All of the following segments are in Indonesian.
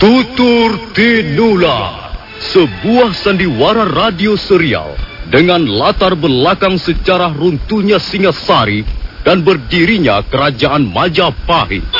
Tutur Tinula, sebuah sandiwara radio serial dengan latar belakang sejarah runtuhnya Singasari dan berdirinya Kerajaan Majapahit.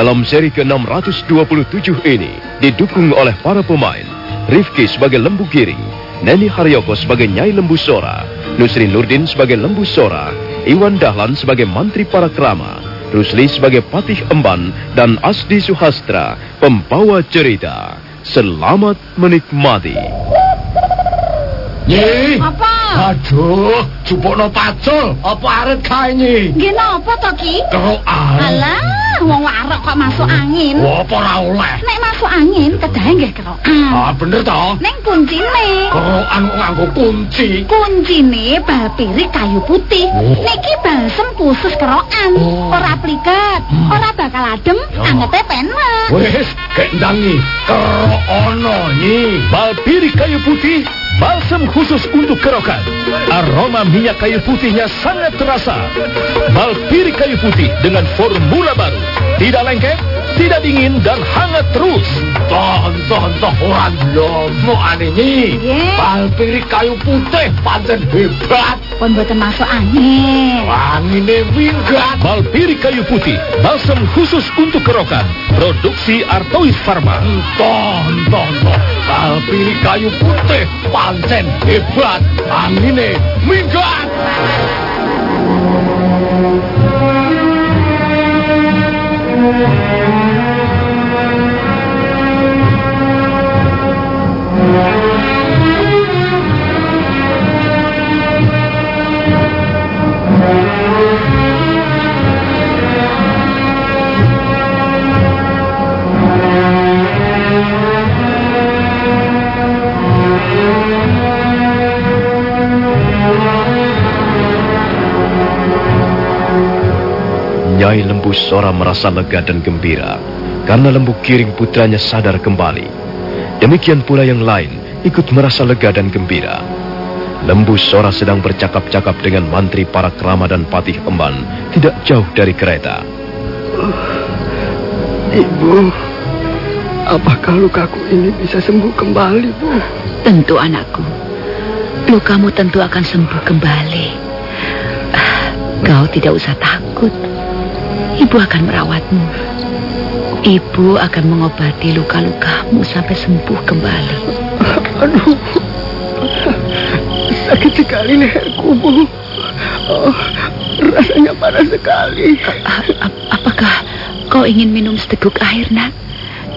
Dalam seri ke-627 ini didukung oleh para pemain Rifki sebagai Lembu Giring, Neni Haryoko sebagai Nyai Lembu Sora, Nusri Nurdin sebagai Lembu Sora, Iwan Dahlan sebagai Mantri Parakrama, Rusli sebagai Patih Emban, dan Asdi Suhastra, pembawa cerita. Selamat menikmati. Nyi. Apa? Aduh, jupukno pacul. Apa arit kae nyi? Nggih napa to, Ki? Kerokan. Alah, wong warok kok masuk angin. Wah, apa ora oleh? Nek masuk angin kedahe nggih kerokan. Ah, bener to? Ning kuncine. Kerokan kok nganggo kunci. Kuncine bal pirik kayu putih. Oh. Niki balsem khusus kerokan. Oh. Ora pliket, Hmm. ora bakal adem, Ya. angete penak. Wes, kendang nyi. Kerokono nyi. Balpiri kayu putih, balsam khusus untuk kerokan. Aroma minyak kayu putihnya sangat terasa. Balpiri kayu putih dengan formula baru. Tidak lengket, tidak dingin, dan hangat terus. Ton, ton, orang lomo ane nyi. Nggih. Balpiri kayu putih pancen hebat. Pun boten masuk angin. Wangine minggat. Balpiri kayu putih, balsam khusus untuk kerokan. Produksi Artois Pharma. Ton, ton, ton. Balpiri kayu putih pancen hebat. Angine minggat. Sora merasa lega dan gembira karena Lembu Giring putranya sadar kembali. Demikian pula yang lain ikut merasa lega dan gembira. Lembu Sora sedang bercakap-cakap dengan mantri para kerama dan patih emban tidak jauh dari kereta. Ibu, apakah lukaku ini bisa sembuh kembali, Bu? Tentu anakku. Lukamu tentu akan sembuh kembali. Ah, Kau tidak usah takut. Ibu akan merawatmu. Ibu akan mengobati luka-lukamu sampai sembuh kembali. Aduh, sakit sekali leherku, Bu. Oh, rasanya panas sekali. Ah, ap- apakah kau ingin minum seteguk air, nak?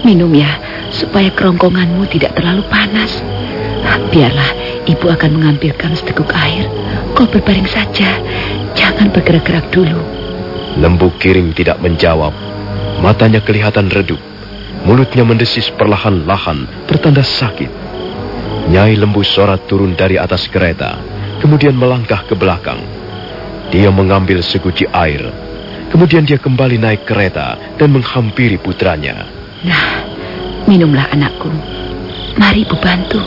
Minum ya, supaya kerongkonganmu tidak terlalu panas. Ah, Biarlah ibu akan mengambilkan seteguk air. Kau berbaring saja, jangan bergerak-gerak dulu. Lembu Giring tidak menjawab. Matanya kelihatan redup. Mulutnya mendesis perlahan-lahan, pertanda sakit. Nyai Lembu Sora turun dari atas kereta, kemudian melangkah ke belakang. Dia mengambil seguci air. Kemudian dia kembali naik kereta dan menghampiri putranya. Nah, minumlah anakku. Mari ibu bantu.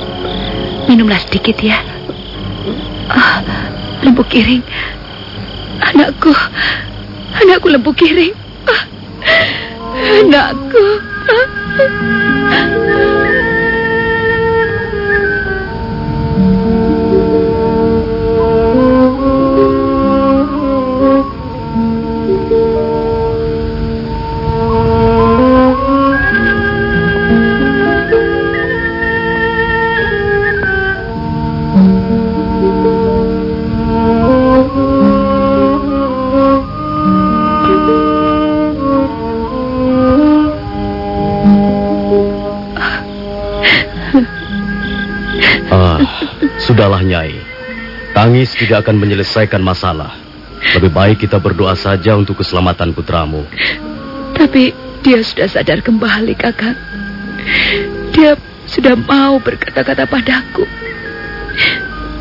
Minumlah sedikit ya. Ah, lembu kiring. Anakku. Anakku lembu kiring. Ah, anakku. Sudahlah Nyai. Tangis tidak akan menyelesaikan masalah. Lebih baik kita berdoa saja untuk keselamatan putramu. Tapi dia sudah sadar kembali, kakak. Dia sudah mau berkata-kata padaku.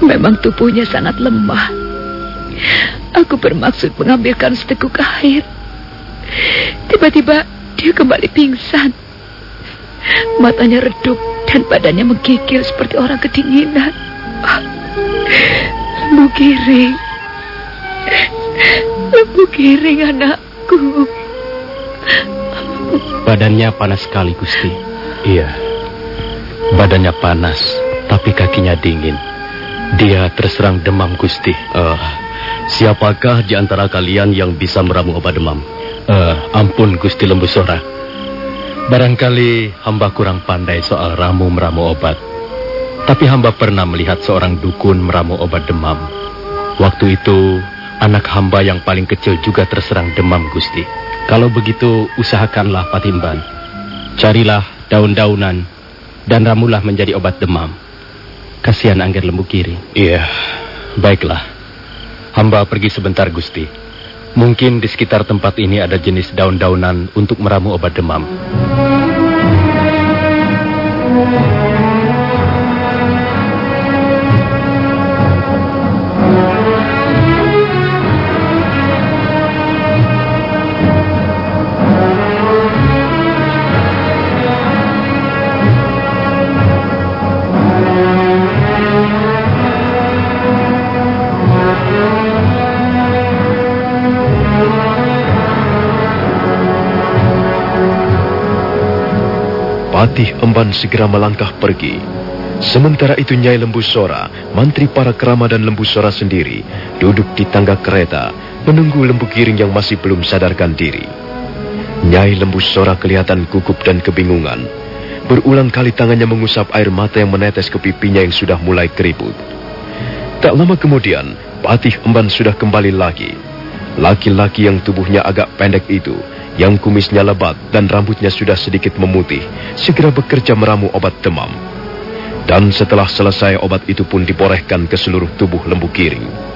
Memang tubuhnya sangat lemah. Aku bermaksud mengambilkan seteguk air. Tiba-tiba dia kembali pingsan. Matanya redup dan badannya menggigil seperti orang kedinginan. Lembu giring. Lembu giring anakku. Badannya panas sekali, Gusti. Iya. Badannya panas, tapi kakinya dingin. Dia terserang demam, Gusti. Ah, siapakah di antara kalian yang bisa meramu obat demam? Eh, ampun, Gusti Lembu Sora. Barangkali hamba kurang pandai soal ramu meramu obat. Tapi hamba pernah melihat seorang dukun meramu obat demam. Waktu itu, anak hamba yang paling kecil juga terserang demam, Gusti. Kalau begitu, usahakanlah Patimban. Carilah daun-daunan dan ramulah menjadi obat demam. Kasihan Angger Lembu Kiri. Iya, baiklah. Hamba pergi sebentar, Gusti. Mungkin di sekitar tempat ini ada jenis daun-daunan untuk meramu obat demam. Patih Emban segera melangkah pergi. Sementara itu Nyai Lembu Sora, mantri para kerama dan Lembu Sora sendiri, duduk di tangga kereta, menunggu Lembu Giring yang masih belum sadarkan diri. Nyai Lembu Sora kelihatan gugup dan kebingungan. Berulang kali tangannya mengusap air mata yang menetes ke pipinya yang sudah mulai keriput. Tak lama kemudian, Patih Emban sudah kembali lagi. Laki-laki yang tubuhnya agak pendek itu yang kumisnya lebat dan rambutnya sudah sedikit memutih, segera bekerja meramu obat demam. Dan setelah selesai obat itu pun diporehkan ke seluruh tubuh lembu kiring.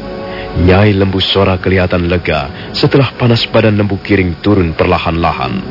Nyai lembu sora kelihatan lega setelah panas badan lembu kiring turun perlahan-lahan.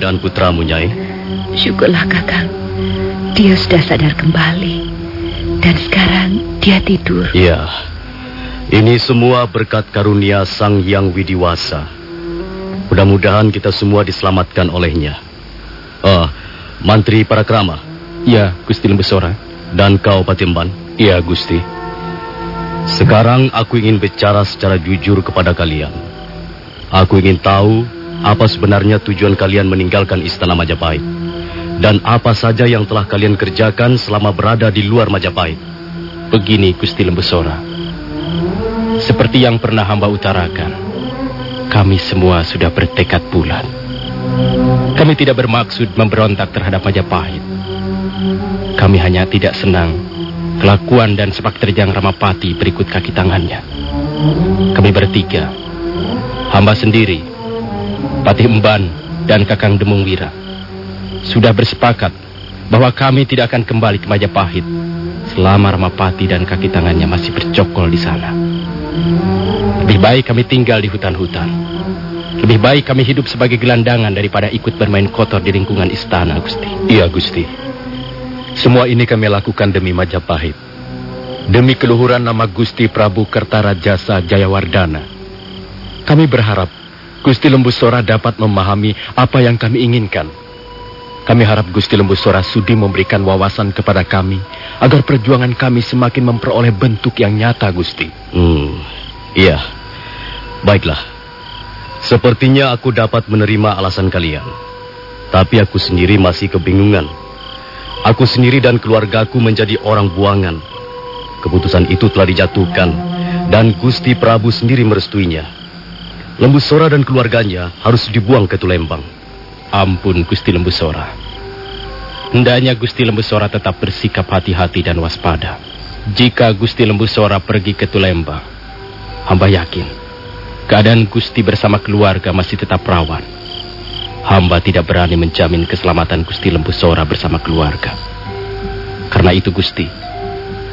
Keadaan putramu, Nyai? Syukurlah kakak. Dia sudah sadar kembali. Dan sekarang dia tidur. Iya. Ini semua berkat karunia Sang Yang Widiwasa. Mudah-mudahan kita semua diselamatkan olehnya. Ah, Mantri para kerama. Ya, Gusti Lembu Sora. Dan kau Patimban. Iya, Gusti. Sekarang aku ingin bicara secara jujur kepada kalian. Aku ingin tahu apa sebenarnya tujuan kalian meninggalkan istana Majapahit. Dan apa saja yang telah kalian kerjakan selama berada di luar Majapahit. Begini, Gusti Lembu Sora. Seperti yang pernah hamba utarakan, kami semua sudah bertekad bulat. Kami tidak bermaksud memberontak terhadap Majapahit. Kami hanya tidak senang kelakuan dan sepak terjang Ramapati berikut kaki tangannya. Kami bertiga, hamba sendiri, Patih Emban, dan Kakang Demung Wira, sudah bersepakat bahwa kami tidak akan kembali ke Majapahit selama Ramapati dan kaki tangannya masih bercokol di sana. Lebih baik kami tinggal di hutan-hutan. Lebih baik kami hidup sebagai gelandangan daripada ikut bermain kotor di lingkungan istana, Gusti. Iya, Gusti. Semua ini kami lakukan demi Majapahit. Demi keluhuran nama Gusti Prabu Kertarajasa Jayawardana. Kami berharap Gusti Lembu Sora dapat memahami apa yang kami inginkan. Kami harap Gusti Lembu Sora sudi memberikan wawasan kepada kami agar perjuangan kami semakin memperoleh bentuk yang nyata, Gusti. Hmm, iya. Baiklah. Sepertinya aku dapat menerima alasan kalian. Tapi aku sendiri masih kebingungan. Aku sendiri dan keluargaku menjadi orang buangan. Keputusan itu telah dijatuhkan dan Gusti Prabu sendiri merestuinya. Lembu Sora dan keluarganya harus dibuang ke Tulembang. Ampun Gusti Lembu Sora. Hendaknya Gusti Lembu Sora tetap bersikap hati-hati dan waspada. Jika Gusti Lembu Sora pergi ke Tulembang, hamba yakin keadaan Gusti bersama keluarga masih tetap rawan. Hamba tidak berani menjamin keselamatan Gusti Lembu Sora bersama keluarga. Karena itu Gusti,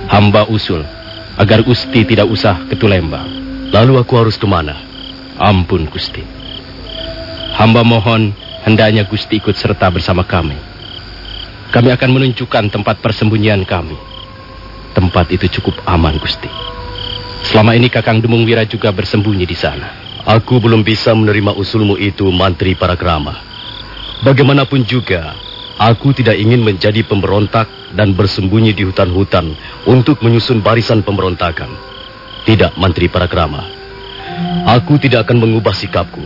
hamba usul agar Gusti tidak usah ke Tulembang. Lalu aku harus ke mana? Ampun Gusti. Hamba mohon hendaknya Gusti ikut serta bersama kami. Kami akan menunjukkan tempat persembunyian kami. Tempat itu cukup aman Gusti. Selama ini Kakang Demung Wira juga bersembunyi di sana. Aku belum bisa menerima usulmu itu, Mantri Parakrama. Bagaimanapun juga, aku tidak ingin menjadi pemberontak dan bersembunyi di hutan-hutan untuk menyusun barisan pemberontakan. Tidak, Mantri Parakrama. Aku tidak akan mengubah sikapku.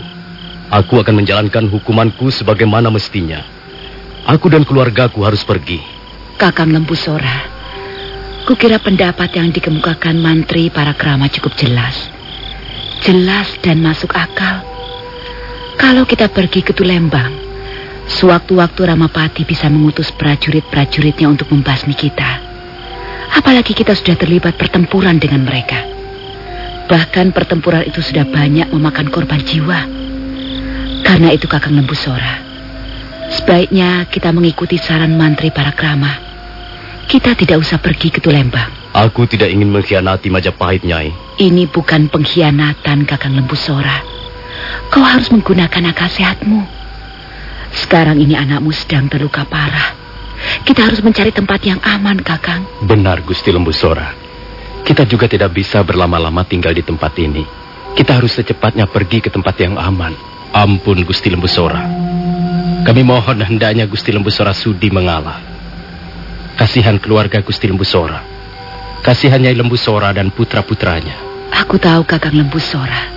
Aku akan menjalankan hukumanku sebagaimana mestinya. Aku dan keluargaku harus pergi. Kakang Lembu Sora, kukira pendapat yang dikemukakan Mantri Parakrama cukup jelas jelas dan masuk akal. Kalau kita pergi ke Tulembang, sewaktu-waktu Ramapati bisa mengutus prajurit-prajuritnya untuk membasmi kita. Apalagi kita sudah terlibat pertempuran dengan mereka. Bahkan pertempuran itu sudah banyak memakan korban jiwa. Karena itu Kakang Lembu Sora, sebaiknya kita mengikuti saran mantri para krama. Kita tidak usah pergi ke Tulembang. Aku tidak ingin mengkhianati Majapahit, Nyai. Ini bukan pengkhianatan, Kakang Lembu Sora. Kau harus menggunakan akal sehatmu. Sekarang ini anakmu sedang terluka parah. Kita harus mencari tempat yang aman, Kakang. Benar, Gusti Lembu Sora. Kita juga tidak bisa berlama-lama tinggal di tempat ini. Kita harus secepatnya pergi ke tempat yang aman. Ampun, Gusti Lembu Sora. Kami mohon hendaknya Gusti Lembu Sora sudi mengalah. Kasihan keluarga Gusti Lembu Sora. Kasihan Nyai Lembu Sora dan putra-putranya. Aku tahu Kakang Lembu Sora.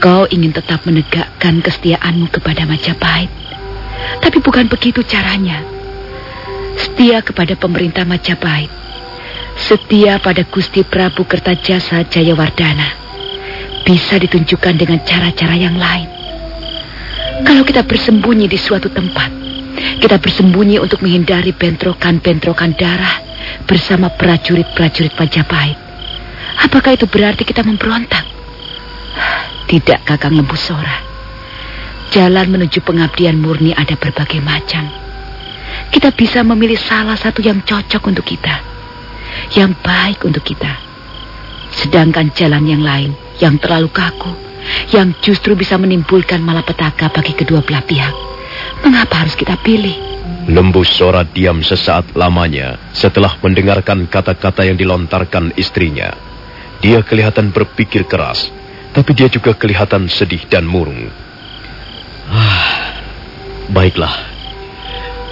Kau ingin tetap menegakkan kesetiaanmu kepada Majapahit. Tapi bukan begitu caranya. Setia kepada pemerintah Majapahit. Setia pada Gusti Prabu Kertajasa Jayawardana. Bisa ditunjukkan dengan cara-cara yang lain. Kalau kita bersembunyi di suatu tempat, kita bersembunyi untuk menghindari bentrokan-bentrokan darah bersama prajurit-prajurit Majapahit. Apakah itu berarti kita memberontak? Tidak, Kakang Lembu Sora. Jalan menuju pengabdian murni ada berbagai macam. Kita bisa memilih salah satu yang cocok untuk kita. Yang baik untuk kita. Sedangkan jalan yang lain, yang terlalu kaku, yang justru bisa menimbulkan malapetaka bagi kedua belah pihak. Mengapa harus kita pilih? Lembu Sora diam sesaat lamanya setelah mendengarkan kata-kata yang dilontarkan istrinya. Dia kelihatan berpikir keras, tapi dia juga kelihatan sedih dan murung. Ah, baiklah.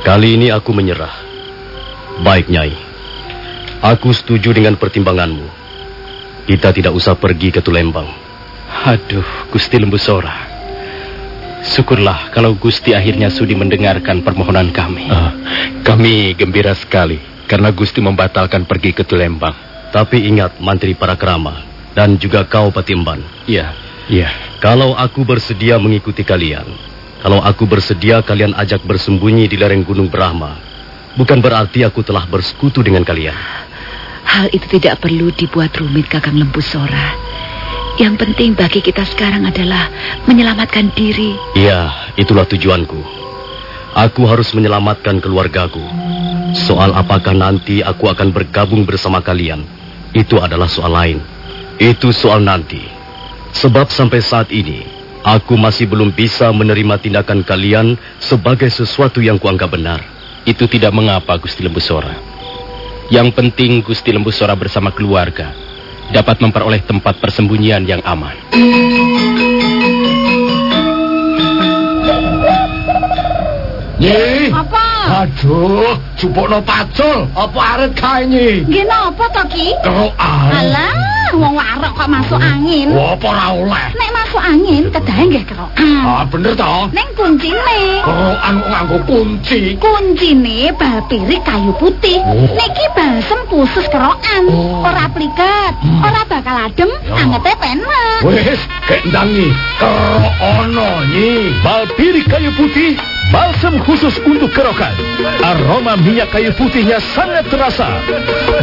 Kali ini aku menyerah. Baik, Nyai. Aku setuju dengan pertimbanganmu. Kita tidak usah pergi ke Tulembang. Aduh, Gusti Lembu Sora. Syukurlah kalau Gusti akhirnya sudi mendengarkan permohonan kami. Uh, kami gembira sekali karena Gusti membatalkan pergi ke Tulembang. Tapi ingat, Mantri Parakrama, dan juga kau Patimban. Iya, iya. Kalau aku bersedia mengikuti kalian, kalau aku bersedia kalian ajak bersembunyi di lereng Gunung Brahma, bukan berarti aku telah bersekutu dengan kalian. Hal itu tidak perlu dibuat rumit, Kakang Lembu Sora. Yang penting bagi kita sekarang adalah menyelamatkan diri. Iya, itulah tujuanku. Aku harus menyelamatkan keluargaku. Soal apakah nanti aku akan bergabung bersama kalian, itu adalah soal lain. Itu soal nanti. Sebab sampai saat ini, aku masih belum bisa menerima tindakan kalian sebagai sesuatu yang kuanggap benar. Itu tidak mengapa, Gusti Lembu Sora. Yang penting Gusti Lembu Sora bersama keluarga dapat memperoleh tempat persembunyian yang aman. Ye. Apa? Aduh, jupukno pacul. Apa arit kae iki? Nggih napa to, Ki? Kerokan. Alah, wong warok kok masuk angin. Wah, apa ora oleh? Nek masuk angin kedahe nggih kerokan. Ah, bener toh? Ning kuncine. Kerokan kok nganggo kunci. Kuncine bal pirik kayu putih. Oh. Niki balsem khusus kerokan. Oh. Ora pliket, Hmm. ora bakal adem, Ya. angete penak. Wes, kek ndangi. Kerok ono nyi. Balpiri kayu putih, balsam khusus untuk kerokan. Aroma minyak kayu putihnya sangat terasa.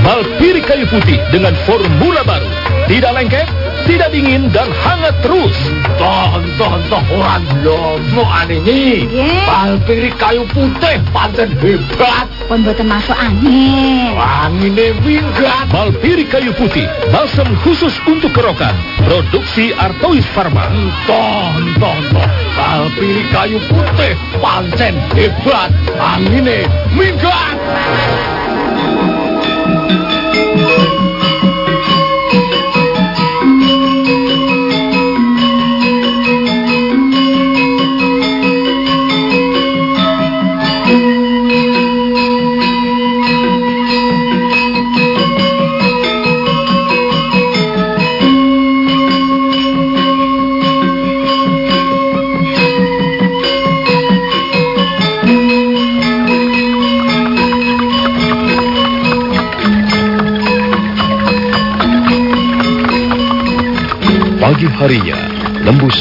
Balpiri kayu putih dengan formula baru. Tidak lengket, tidak dingin, dan hangat terus. Entah, entah, entah orang lomo ane nyi. Nggih. Balpiri kayu putih pancen hebat. Pun boten masuk angin. Angine minggat. Balpiri kayu putih, balsam khusus untuk kerokan. Produksi Artois Pharma. Entah, entah. Balpiri kayu putih pancen hebat. Angine minggat.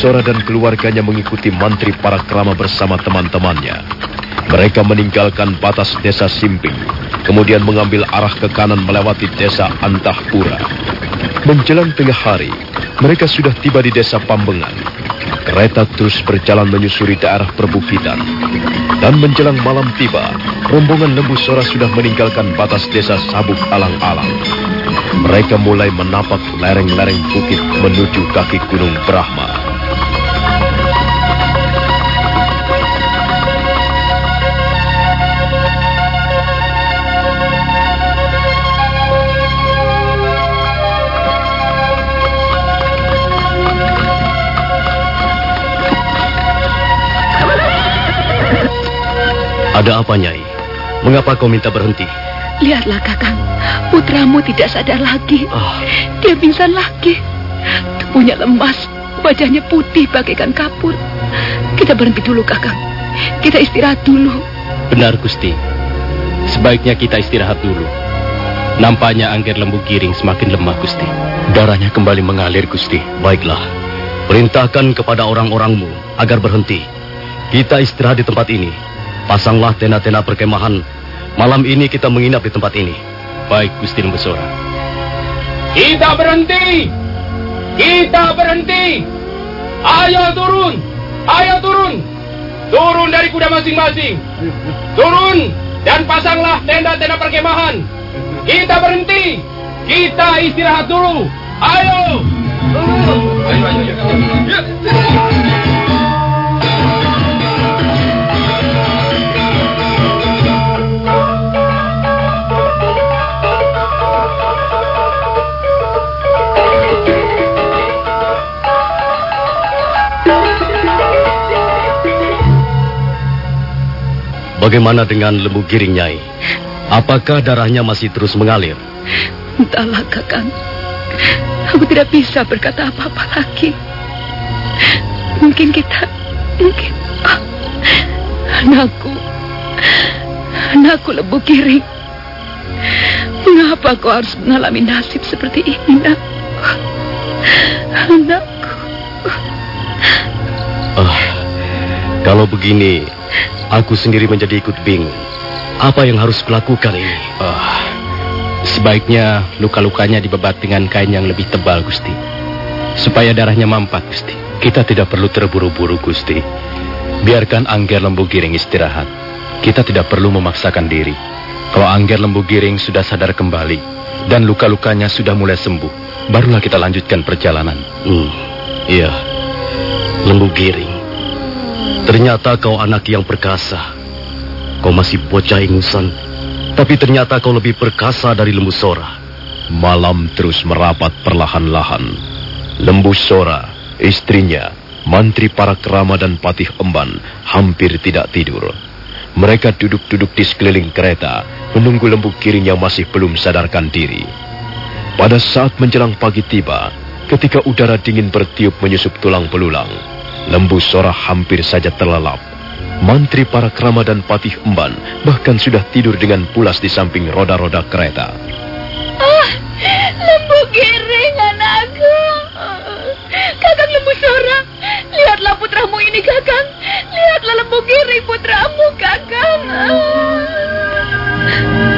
Sora dan keluarganya mengikuti mantri para kerama bersama teman-temannya. Mereka meninggalkan batas desa Simping, kemudian mengambil arah ke kanan melewati desa Antahpura. Menjelang tengah hari, mereka sudah tiba di desa Pambengan. Kereta terus berjalan menyusuri daerah perbukitan. Dan menjelang malam tiba, rombongan Lembu Sora sudah meninggalkan batas desa Sabuk Alang-Alang. Mereka mulai menapak lereng-lereng bukit menuju kaki Gunung Brahma. Ada apa, Nyai? Mengapa kau minta berhenti? Lihatlah kakang, putramu tidak sadar lagi. Ah. Dia pingsan lagi. Tubuhnya lemas, wajahnya putih bagaikan kapur. Kita berhenti dulu kakang. Kita istirahat dulu. Benar Gusti. Sebaiknya kita istirahat dulu. Nampaknya Angger Lembu Giring semakin lemah Gusti. Darahnya kembali mengalir, Gusti. Baiklah, perintahkan kepada orang-orangmu agar berhenti. Kita istirahat di tempat ini. Pasanglah tenda-tenda perkemahan. Malam ini kita menginap di tempat ini. Baik Gusti Lembu Sora. Kita berhenti! Kita berhenti! Ayo turun! Ayo turun! Turun dari kuda masing-masing! Turun! Dan pasanglah tenda-tenda perkemahan! Kita berhenti! Kita istirahat dulu! Ayo! Ayo, ayo, ayo. Bagaimana dengan lembu giring, Nyai? Apakah darahnya masih terus mengalir? Entahlah kakang. Aku tidak bisa berkata apa-apa lagi. Mungkin kita, mungkin ah, anakku, anakku lembu giring. Mengapa kau harus mengalami nasib seperti ini, nak? Anakku. Ah, kalau begini, aku sendiri menjadi ikut bingung. Apa yang harus kulakukan ini? Ah, sebaiknya luka-lukanya dibebat dengan kain yang lebih tebal Gusti. Supaya darahnya mampat Gusti. Kita tidak perlu terburu-buru, Gusti. Biarkan Angger Lembu Giring istirahat. Kita tidak perlu memaksakan diri. Kalau Angger Lembu Giring sudah sadar kembali dan luka-lukanya sudah mulai sembuh, barulah kita lanjutkan perjalanan. Hmm, iya. Lembu giring. Ternyata kau anak yang perkasa. Kau masih bocah ingusan. Tapi ternyata kau lebih perkasa dari lembu sora. Malam terus merapat perlahan-lahan. Lembu Sora, istrinya, mantri para kerama dan patih emban hampir tidak tidur. Mereka duduk-duduk di sekeliling kereta, menunggu lembu giring yang masih belum sadarkan diri. Pada saat menjelang pagi tiba, ketika udara dingin bertiup menyusup tulang belulang, lembu sora hampir saja terlelap. Mantri para krama dan patih emban bahkan sudah tidur dengan pulas di samping roda-roda kereta. Ah, lembu giring anakku. Kakang lembu sora, lihatlah putramu ini kakang. Lihatlah lembu giring putramu kakang. Lembu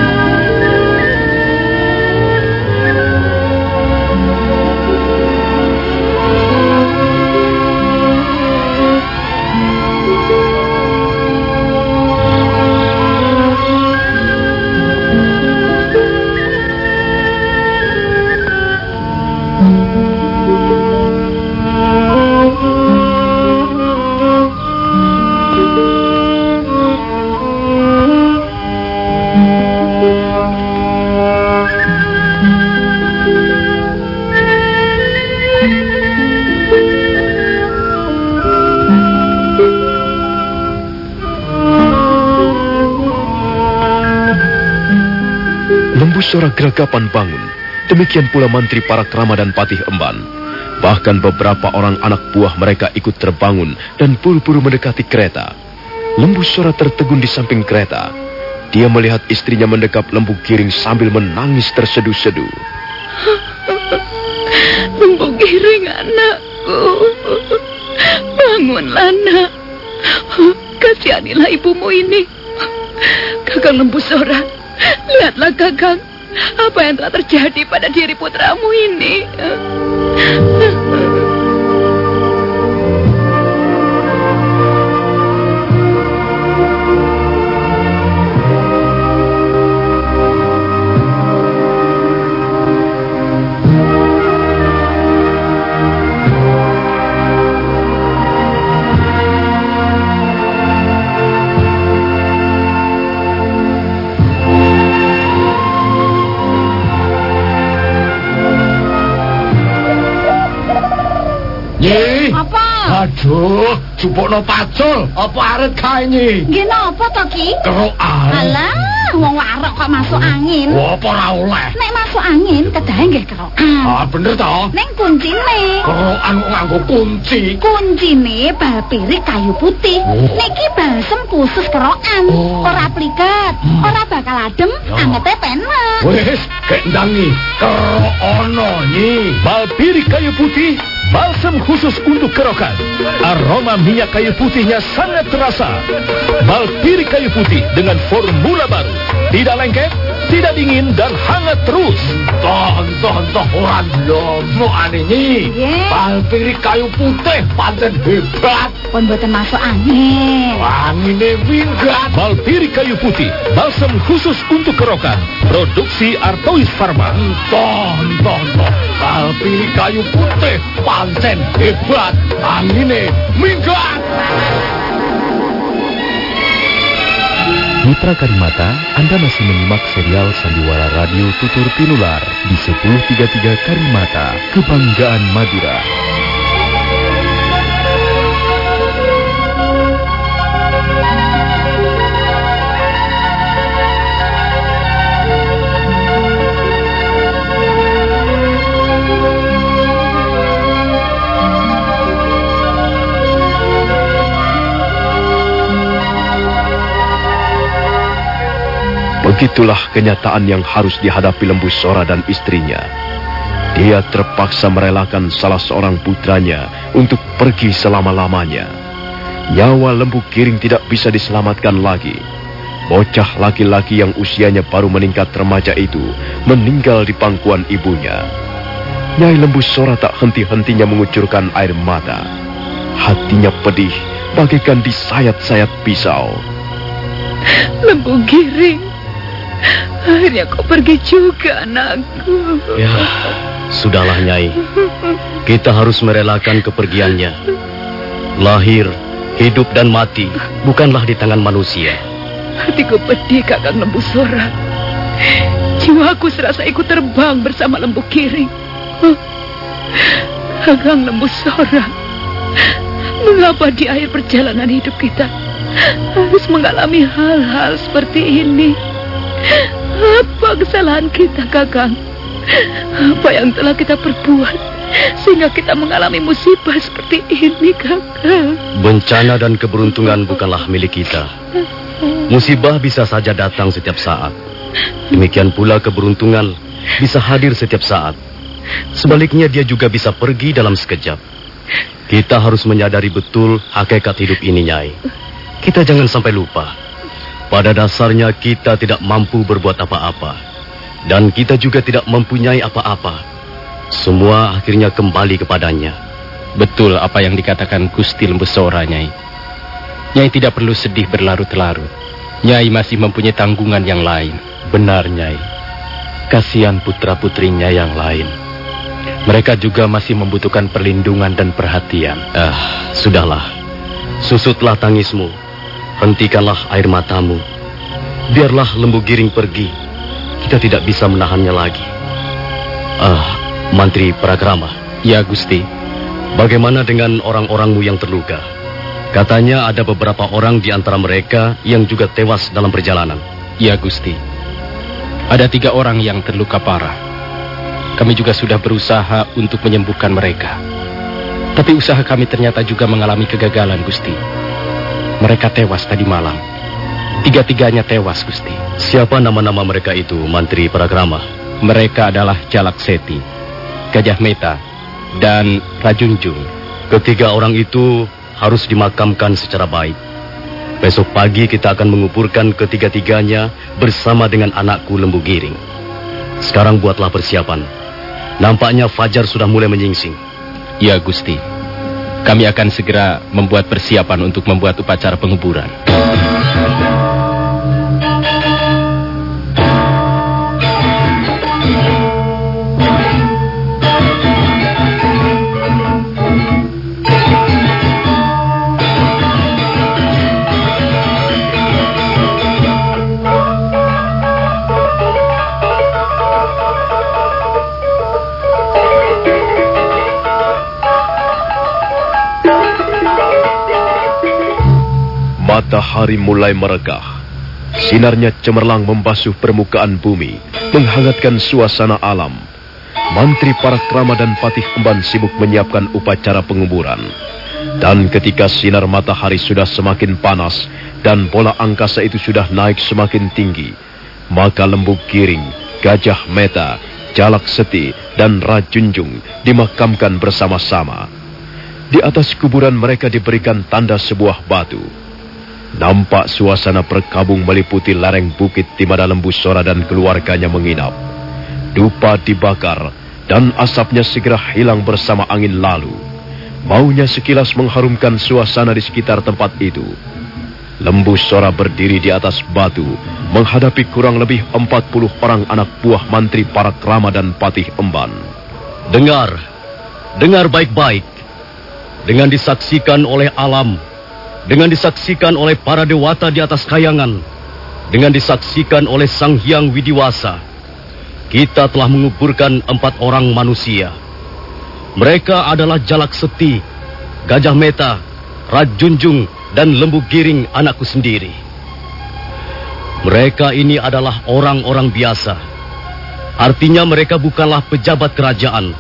sora geragapan bangun. Demikian pula mantri para krama dan patih emban. Bahkan beberapa orang anak buah mereka ikut terbangun dan buru-buru mendekati kereta. Lembu sora tertegun di samping kereta. Dia melihat istrinya mendekap lembu giring sambil menangis terseduh-seduh. Lembu giring anakku. Bangunlah nak. Kasihanilah ibumu ini. Kakang lembu sora. Lihatlah kakang. Apa yang telah terjadi pada diri putramu ini. Jupukno pacul. Apa arep kae nyi? Nggih napa to, Ki? Kerokan. Alah, wong warok kok masuk angin. Wah, apa ora oleh? Nek masuk angin kedahe nggih kerokan. Ah, bener toh? Ning kuncine. Kerokan kok nganggo kunci. Kuncine bal pirik kayu putih. Oh. Niki balsem khusus kerokan. Oh. Ora pliket, ora bakal adem, Ya. angete penak. Wis, kendangi. Kerokono nyi. Balpiri kayu putih, balsam khusus untuk kerokan. Aroma minyak kayu putihnya sangat terasa. Balpiri kayu putih dengan formula baru. Tidak lengket, tidak dingin, dan hangat terus. Toh, toh, toh, ora lomo ane nyi. Nggih. Palpiri kayu putih pancen hebat. Pun boten masuk angin. Angine minggat. Balpiri kayu putih, balsam khusus untuk kerokan. Produksi Artois Pharma. Toh, toh, toh. Palpiri kayu putih pancen hebat. Angine minggat. Mitra Karimata, Anda masih menyimak serial Sandiwara Radio Tutur Pinular di 1033 Karimata, Kebanggaan Madura. Begitulah kenyataan yang harus dihadapi lembu sora dan istrinya. Dia terpaksa merelakan salah seorang putranya untuk pergi selama-lamanya. Nyawa lembu giring tidak bisa diselamatkan lagi. Bocah laki-laki yang usianya baru meningkat remaja itu meninggal di pangkuan ibunya. Nyai lembu sora tak henti-hentinya mengucurkan air mata. Hatinya pedih, bagaikan disayat-sayat pisau. Lembu giring. Akhirnya kau pergi juga anakku. Ya, sudahlah Nyai. Kita harus merelakan kepergiannya. Lahir, hidup dan mati bukanlah di tangan manusia. Hatiku pedih kakang lembu sora. Jiwaku serasa ikut terbang bersama lembu. Huh. Kakang lembu sora. Mengapa di akhir perjalanan hidup kita harus mengalami hal-hal seperti ini? Apa kesalahan kita, Kakang? Apa yang telah kita perbuat sehingga kita mengalami musibah seperti ini, Kakak? Bencana dan keberuntungan bukanlah milik kita. Musibah bisa saja datang setiap saat. Demikian pula keberuntungan bisa hadir setiap saat. Sebaliknya dia juga bisa pergi dalam sekejap. Kita harus menyadari betul hakikat hidup ini, Nyai. Kita jangan sampai lupa. Pada dasarnya kita tidak mampu berbuat apa-apa. Dan kita juga tidak mempunyai apa-apa. Semua akhirnya kembali kepadanya. Betul apa yang dikatakan Gusti Lembesora, Nyai. Nyai tidak perlu sedih berlarut-larut. Nyai masih mempunyai tanggungan yang lain. Benar, Nyai. Kasihan putra-putrinya yang lain. Mereka juga masih membutuhkan perlindungan dan perhatian. Ah, sudahlah. Susutlah tangismu. Hentikanlah air matamu. Biarlah lembu giring pergi. Kita tidak bisa menahannya lagi. Ah, Mantri Parakrama. Ya, Gusti. Bagaimana dengan orang-orangmu yang terluka? Katanya ada beberapa orang di antara mereka yang juga tewas dalam perjalanan. Ya, Gusti. Ada tiga orang yang terluka parah. Kami juga sudah berusaha untuk menyembuhkan mereka. Tapi usaha kami ternyata juga mengalami kegagalan, Gusti. Mereka tewas tadi malam. Tiga-tiganya tewas, Gusti. Siapa nama-nama mereka itu, Mantri Parakrama? Mereka adalah Jalak Seti, Gajah Meta, dan Rajunjung. Ketiga orang itu harus dimakamkan secara baik. Besok pagi kita akan menguburkan ketiga-tiganya bersama dengan anakku Lembu Giring. Sekarang buatlah persiapan. Nampaknya Fajar sudah mulai menyingsing. Ya, Gusti. Kami akan segera membuat persiapan untuk membuat upacara penguburan. Matahari mulai meregah. Sinarnya cemerlang membasuh permukaan bumi, menghangatkan suasana alam. Mantri para krama dan patih emban sibuk menyiapkan upacara penguburan. Dan ketika sinar matahari sudah semakin panas dan bola angkasa itu sudah naik semakin tinggi, maka lembu giring, gajah meta, jalak seti, dan rajunjung dimakamkan bersama-sama. Di atas kuburan mereka diberikan tanda sebuah batu. Nampak suasana perkabung meliputi lereng bukit di mana Lembu Sora dan keluarganya menginap. Dupa dibakar dan asapnya segera hilang bersama angin lalu. Maunya sekilas mengharumkan suasana di sekitar tempat itu. Lembu Sora berdiri di atas batu, menghadapi kurang lebih 40 orang anak buah mantri para krama dan patih emban. Dengar, dengar baik-baik. Dengan disaksikan oleh alam, dengan disaksikan oleh para dewata di atas kayangan, dengan disaksikan oleh Sang Hyang Widiwasa, kita telah menguburkan empat orang manusia. Mereka adalah Jalak Seti, Gajah Meta, Rajunjung, dan Lembu Giring anakku sendiri. Mereka ini adalah orang-orang biasa. Artinya mereka bukanlah pejabat kerajaan.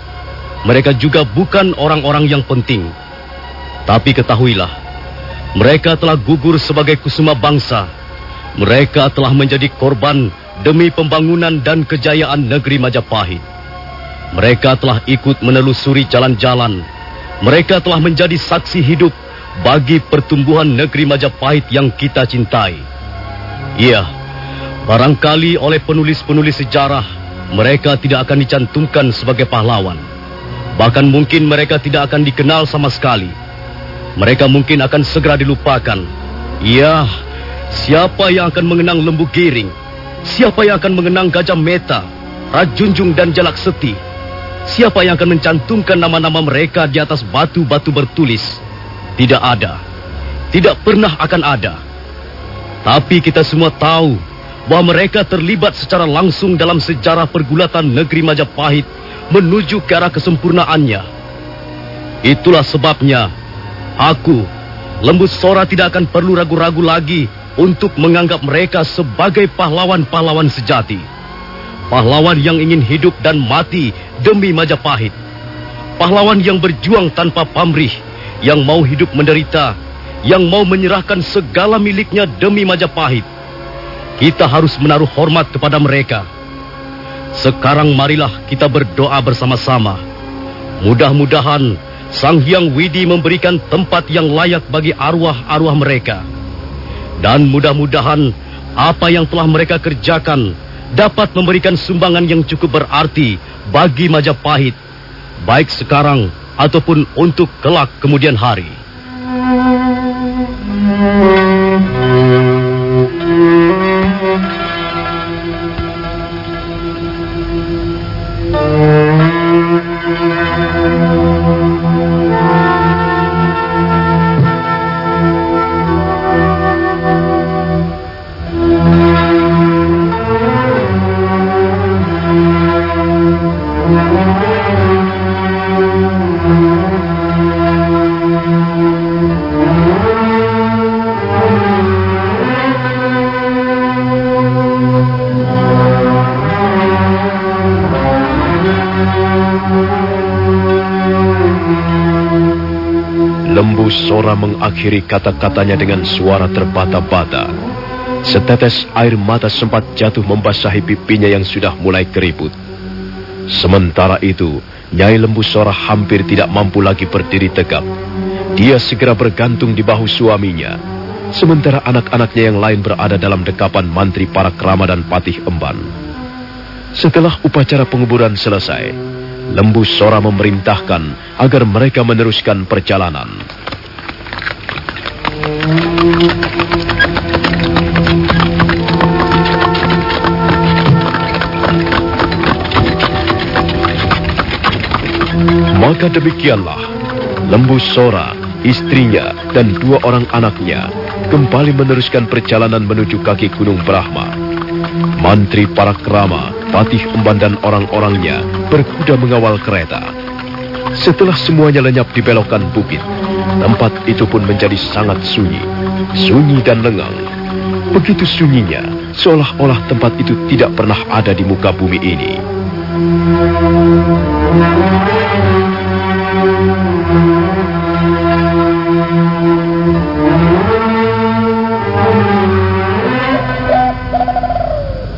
Mereka juga bukan orang-orang yang penting. Tapi ketahuilah, mereka telah gugur sebagai kusuma bangsa. Mereka telah menjadi korban demi pembangunan dan kejayaan negeri Majapahit. Mereka telah ikut menelusuri jalan-jalan. Mereka telah menjadi saksi hidup bagi pertumbuhan negeri Majapahit yang kita cintai. Iya, barangkali oleh penulis-penulis sejarah, mereka tidak akan dicantumkan sebagai pahlawan. Bahkan mungkin mereka tidak akan dikenal sama sekali. Mereka mungkin akan segera dilupakan. Iya, siapa yang akan mengenang lembu giring? Siapa yang akan mengenang gajah meta, rajunjung dan jalak seti? Siapa yang akan mencantumkan nama-nama mereka di atas batu-batu bertulis? Tidak ada. Tidak pernah akan ada. Tapi kita semua tahu bahwa mereka terlibat secara langsung dalam sejarah pergulatan negeri Majapahit menuju ke arah kesempurnaannya. Itulah sebabnya aku, Lembu Sora tidak akan perlu ragu-ragu lagi untuk menganggap mereka sebagai pahlawan-pahlawan sejati. Pahlawan yang ingin hidup dan mati demi Majapahit. Pahlawan yang berjuang tanpa pamrih, yang mau hidup menderita, yang mau menyerahkan segala miliknya demi Majapahit. Kita harus menaruh hormat kepada mereka. Sekarang marilah kita berdoa bersama-sama. Mudah-mudahan Sang Hyang Widi memberikan tempat yang layak bagi arwah-arwah mereka. Dan mudah-mudahan apa yang telah mereka kerjakan dapat memberikan sumbangan yang cukup berarti bagi Majapahit, baik sekarang ataupun untuk kelak kemudian hari. Lembu Sora mengakhiri kata-katanya dengan suara terbata-bata. Setetes air mata sempat jatuh membasahi pipinya yang sudah mulai keriput. Sementara itu, Nyai Lembu Sora hampir tidak mampu lagi berdiri tegap. Dia segera bergantung di bahu suaminya. Sementara anak-anaknya yang lain berada dalam dekapan mantri para kerama dan patih emban. Setelah upacara penguburan selesai, Lembu Sora memerintahkan agar mereka meneruskan perjalanan. Maka demikianlah, Lembu Sora, istrinya, dan dua orang anaknya kembali meneruskan perjalanan menuju kaki Gunung Brahma. Mantri para kerama, Patih Emban dan orang-orangnya berkuda mengawal kereta. Setelah semuanya lenyap di belokan bukit, tempat itu pun menjadi sangat sunyi, sunyi dan lengang. Begitu sunyinya, seolah-olah tempat itu tidak pernah ada di muka bumi ini.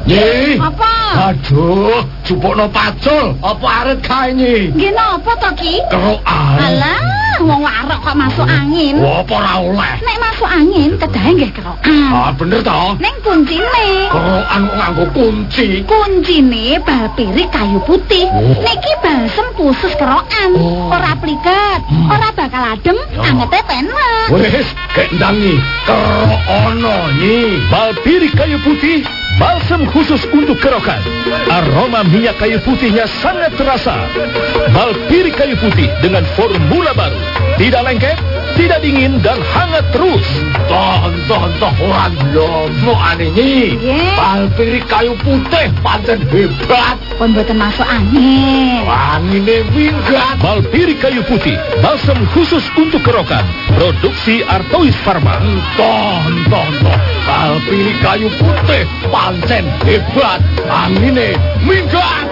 Nyi. Apa? Aduh, jupukno pacul. Apa arit kae nyi? Nggih napa to, Ki? Kerokan. Alah, wong warok kok masuk angin. Wah, apa ora oleh? Nek masuk angin kedahe nggih kerokan. Ah, bener toh? Ning kuncine. Kerokan kok nganggo kunci. Kuncine bal pirik kayu putih. Oh. Niki balsem khusus kerokan. Oh. Ora pliket, ora bakal adem, Ya. angete penak. Wes, kendang nyi. Kerok ono nyi. Balpiri kayu putih, balsam khusus untuk kerokan. Aroma minyak kayu putihnya sangat terasa. Balpiri kayu putih dengan formula baru. Tidak lengket, tidak dingin, dan hangat terus. Toh, toh, toh, orang lomo ane nyi. Nggih. Palpiri kayu putih pancen hebat. Boten masuk angin. Angine minggat. Balpiri kayu putih, balsam khusus untuk kerokan. Produksi Artois Pharma. Toh, toh, toh. Palpiri kayu putih pancen hebat. Angine minggat.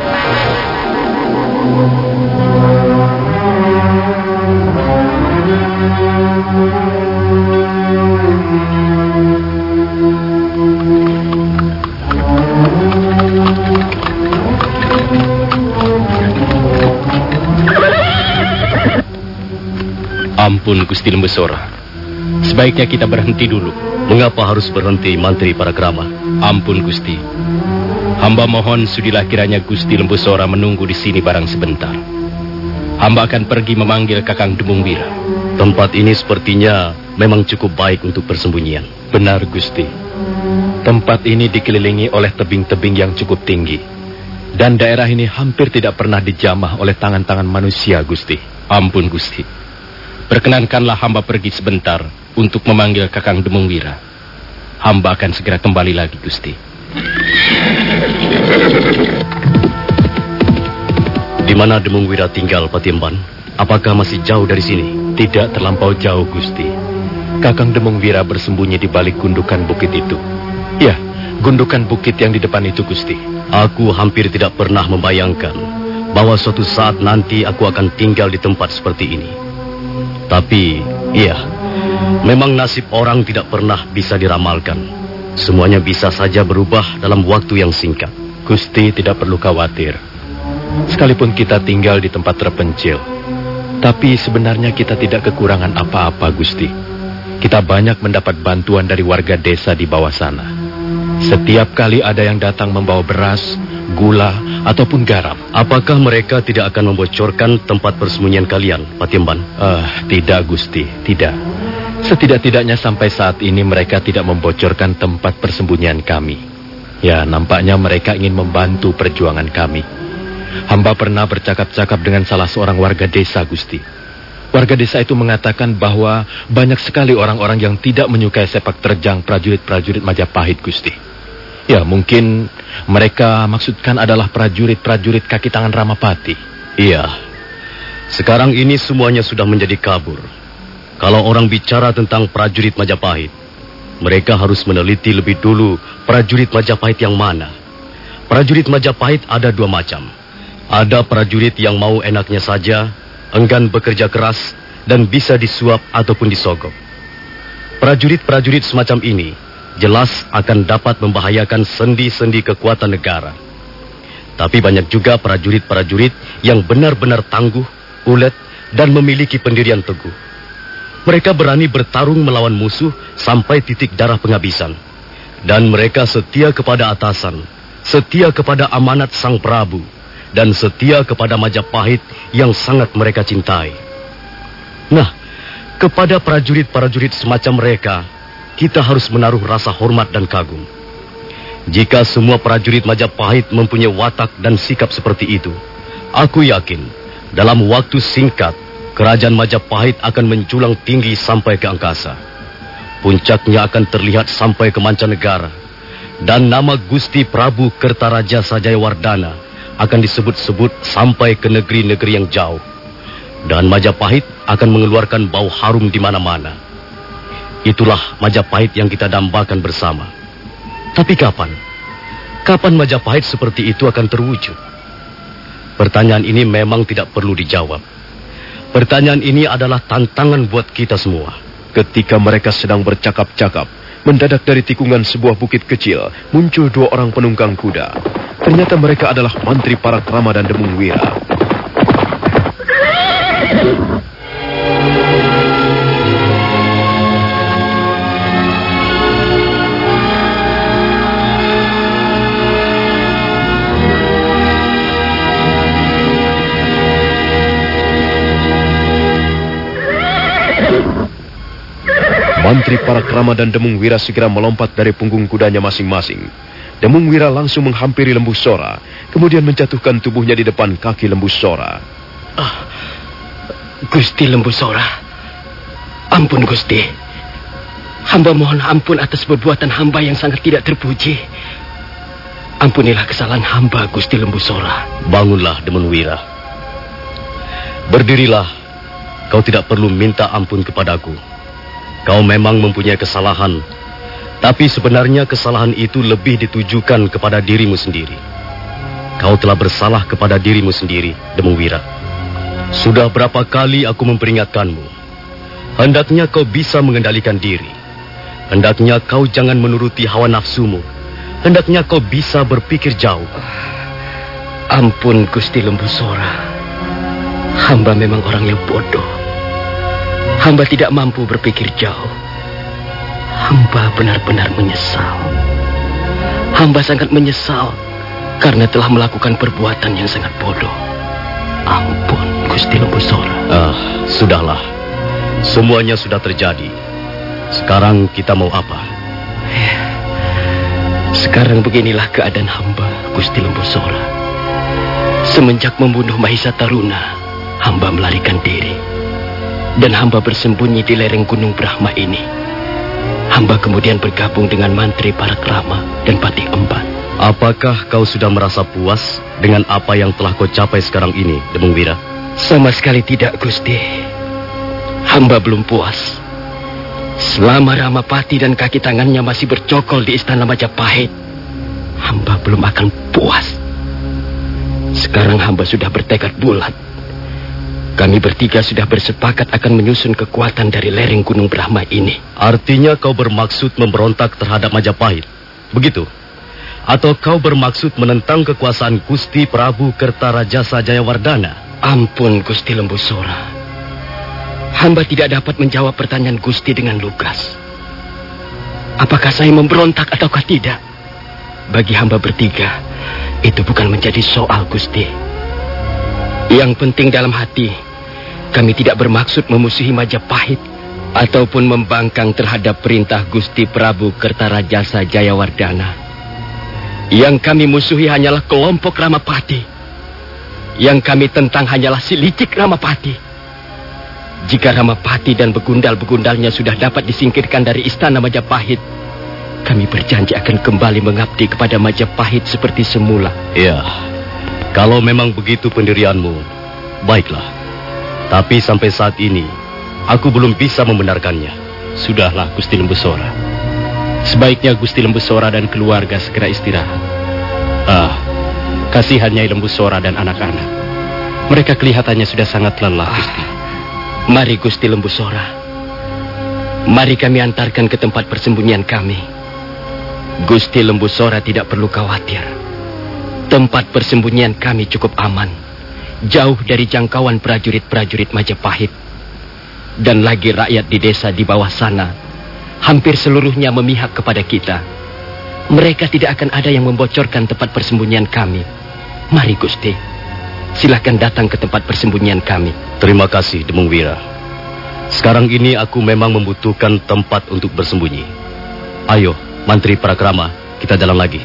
Ampun Gusti Lembesora. Sebaiknya kita berhenti dulu. Mengapa harus berhenti mantri para kerama? Ampun Gusti. Hamba mohon sudilah kiranya Gusti Lembesora menunggu di sini barang sebentar. Hamba akan pergi memanggil Kakang Demung Wira. Tempat ini sepertinya memang cukup baik untuk persembunyian. Benar Gusti. Tempat ini dikelilingi oleh tebing-tebing yang cukup tinggi. Dan daerah ini hampir tidak pernah dijamah oleh tangan-tangan manusia, Gusti. Ampun Gusti. Perkenankanlah hamba pergi sebentar untuk memanggil Kakang Demung Wira. Hamba akan segera kembali lagi Gusti. Di mana Demung Wira tinggal, Patimban? Apakah masih jauh dari sini? Tidak terlampau jauh, Gusti. Kakang Demung Wira bersembunyi di balik gundukan bukit itu. Ya, gundukan bukit yang di depan itu, Gusti. Aku hampir tidak pernah membayangkan bahwa suatu saat nanti aku akan tinggal di tempat seperti ini. Tapi, iya, memang nasib orang tidak pernah bisa diramalkan. Semuanya bisa saja berubah dalam waktu yang singkat. Gusti tidak perlu khawatir. Sekalipun kita tinggal di tempat terpencil, tapi sebenarnya kita tidak kekurangan apa-apa, Gusti. Kita banyak mendapat bantuan dari warga desa di bawah sana. Setiap kali ada yang datang membawa beras, gula, ataupun garam. Apakah mereka tidak akan membocorkan tempat persembunyian kalian, Patimban? Ah, tidak, Gusti, tidak. Setidak-tidaknya sampai saat ini mereka tidak membocorkan tempat persembunyian kami. Ya, nampaknya mereka ingin membantu perjuangan kami. Hamba pernah bercakap-cakap dengan salah seorang warga desa, Gusti. Warga desa itu mengatakan bahwa banyak sekali orang-orang yang tidak menyukai sepak terjang prajurit-prajurit Majapahit, Gusti. Ya, mungkin mereka maksudkan adalah prajurit-prajurit kaki tangan Ramapati. Iya. Sekarang ini semuanya sudah menjadi kabur. Kalau orang bicara tentang prajurit Majapahit, mereka harus meneliti lebih dulu prajurit Majapahit yang mana. Prajurit Majapahit ada dua macam. Ada prajurit yang mau enaknya saja, enggan bekerja keras, dan bisa disuap ataupun disogok. Prajurit-prajurit semacam ini jelas akan dapat membahayakan sendi-sendi kekuatan negara. Tapi banyak juga prajurit-prajurit yang benar-benar tangguh, ulet, dan memiliki pendirian teguh. Mereka berani bertarung melawan musuh sampai titik darah penghabisan. Dan mereka setia kepada atasan, setia kepada amanat Sang Prabu, dan setia kepada Majapahit yang sangat mereka cintai. Nah, kepada prajurit-prajurit semacam mereka, kita harus menaruh rasa hormat dan kagum. Jika semua prajurit Majapahit mempunyai watak dan sikap seperti itu, aku yakin dalam waktu singkat kerajaan Majapahit akan menjulang tinggi sampai ke angkasa. Puncaknya akan terlihat sampai ke mancanegara dan nama Gusti Prabu Kertaraja Sajayawardana akan disebut-sebut sampai ke negeri-negeri yang jauh. Dan Majapahit akan mengeluarkan bau harum di mana-mana. Itulah Majapahit yang kita dambakan bersama. Tapi kapan? Kapan Majapahit seperti itu akan terwujud? Pertanyaan ini memang tidak perlu dijawab. Pertanyaan ini adalah tantangan buat kita semua. Ketika mereka sedang bercakap-cakap, mendadak dari tikungan sebuah bukit kecil muncul dua orang penunggang kuda. Ternyata mereka adalah mantri para krama dan demung wira. Mantri para krama dan Demung Wira segera melompat dari punggung kudanya masing-masing. Demung Wira langsung menghampiri Lembu Sora, kemudian menjatuhkan tubuhnya di depan kaki Lembu Sora. Ah, Gusti Lembu Sora, ampun Gusti. Hamba mohon ampun atas perbuatan hamba yang sangat tidak terpuji. Ampunilah kesalahan hamba, Gusti Lembu Sora. Bangunlah, Demung Wira. Berdirilah. Kau tidak perlu minta ampun kepadaku. Kau memang mempunyai kesalahan, tapi sebenarnya kesalahan itu lebih ditujukan kepada dirimu sendiri. Kau telah bersalah kepada dirimu sendiri, Demung Wira. Sudah berapa kali aku memperingatkanmu. Hendaknya kau bisa mengendalikan diri. Hendaknya kau jangan menuruti hawa nafsumu. Hendaknya kau bisa berpikir jauh. Ampun Gusti Lembu Sora. Hamba memang orang yang bodoh. Hamba tidak mampu berpikir jauh. Hamba benar-benar menyesal. Hamba sangat menyesal karena telah melakukan perbuatan yang sangat bodoh. Ampun, Gusti Lembu Sora. Ah, sudahlah. Semuanya sudah terjadi. Sekarang kita mau apa? Sekarang beginilah keadaan hamba, Gusti Lembu Sora. Semenjak membunuh Mahisa Taruna, hamba melarikan diri dan hamba bersembunyi di lereng Gunung Brahma ini. Hamba kemudian bergabung dengan mantri para krama dan patih empat. Apakah kau sudah merasa puas dengan apa yang telah kau capai sekarang ini, Demung Wira? Sama sekali tidak, Gusti. Hamba belum puas. Selama Ramapati dan kaki tangannya masih bercokol di istana Majapahit, hamba belum akan puas. Sekarang hamba sudah bertekad bulat. Kami bertiga sudah bersepakat akan menyusun kekuatan dari lereng Gunung Brahma ini. Artinya kau bermaksud memberontak terhadap Majapahit. Begitu? Atau kau bermaksud menentang kekuasaan Gusti Prabu Kertarajasa Jayawardana? Ampun Gusti Lembusora. Hamba tidak dapat menjawab pertanyaan Gusti dengan lugas. Apakah saya memberontak ataukah tidak? Bagi hamba bertiga, itu bukan menjadi soal Gusti. Yang penting dalam hati, kami tidak bermaksud memusuhi Majapahit ataupun membangkang terhadap perintah Gusti Prabu Kertarajasa Jayawardana. Yang kami musuhi hanyalah kelompok Ramapati. Yang kami tentang hanyalah si licik Ramapati. Jika Ramapati dan begundal-begundalnya sudah dapat disingkirkan dari istana Majapahit, kami berjanji akan kembali mengabdi kepada Majapahit seperti semula. Ya, kalau memang begitu pendirianmu, baiklah. Tapi sampai saat ini, aku belum bisa membenarkannya. Sudahlah, Gusti Lembusora. Sebaiknya Gusti Lembusora dan keluarga segera istirahat. Ah, kasihan Nyai Lembusora dan anak-anak. Mereka kelihatannya sudah sangat lelah, Gusti. Mari Gusti Lembusora. Mari kami antarkan ke tempat persembunyian kami. Gusti Lembusora tidak perlu khawatir. Tempat persembunyian kami cukup aman. Jauh dari jangkauan prajurit-prajurit Majapahit. Dan lagi rakyat di desa di bawah sana. Hampir seluruhnya memihak kepada kita. Mereka tidak akan ada yang membocorkan tempat persembunyian kami. Mari Gusti. Silahkan datang ke tempat persembunyian kami. Terima kasih, Demung Wira. Sekarang ini aku memang membutuhkan tempat untuk bersembunyi. Ayo, Mantri Parakrama, kita jalan lagi.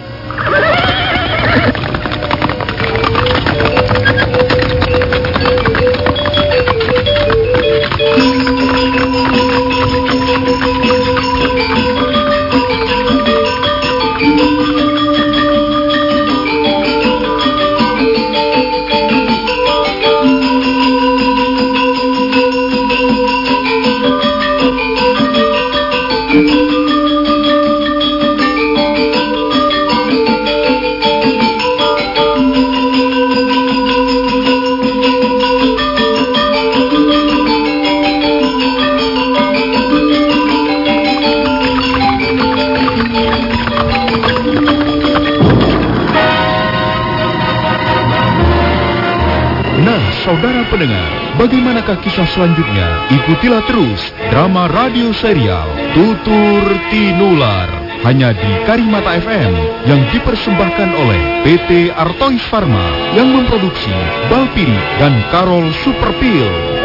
Bagaimanakah kisah selanjutnya? Ikutilah terus drama radio serial Tutur Tinular hanya di Karimata FM yang dipersembahkan oleh PT Artois Pharma yang memproduksi Balpiri dan Karol Superpil.